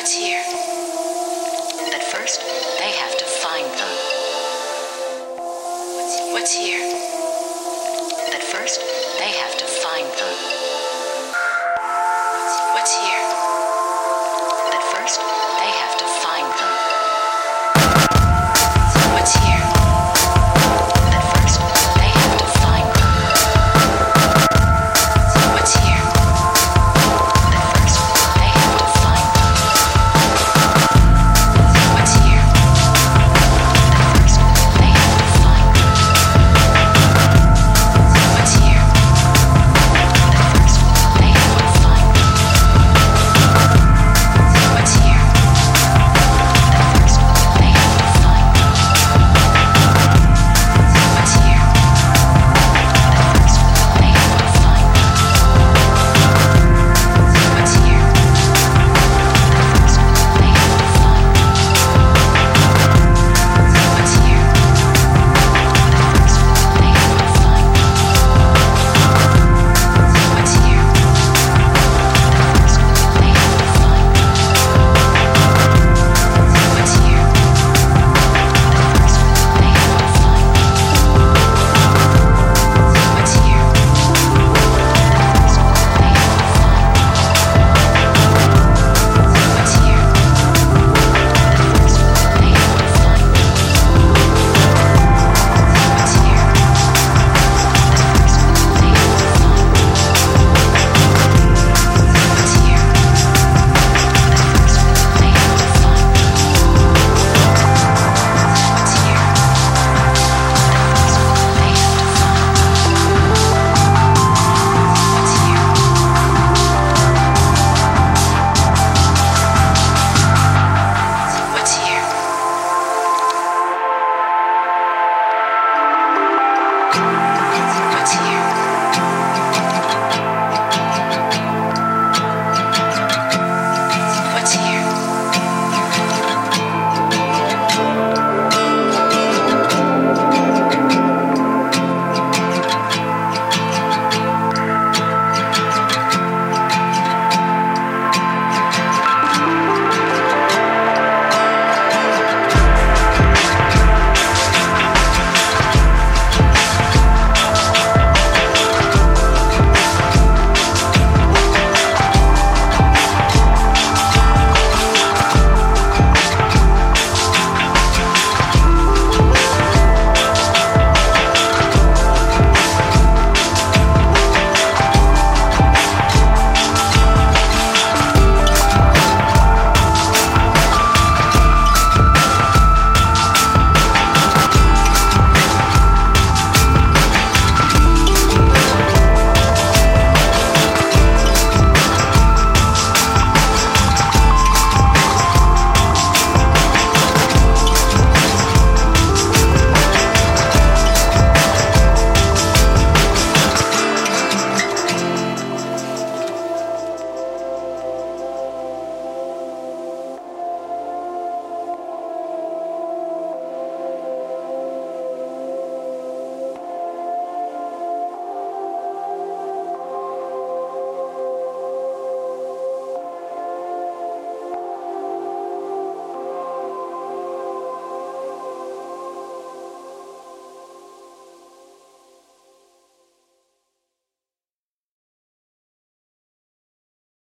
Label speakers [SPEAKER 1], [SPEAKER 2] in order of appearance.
[SPEAKER 1] what's here.
[SPEAKER 2] But first, they have to find them.
[SPEAKER 1] What's here?
[SPEAKER 2] But first, they have to find them. What's here?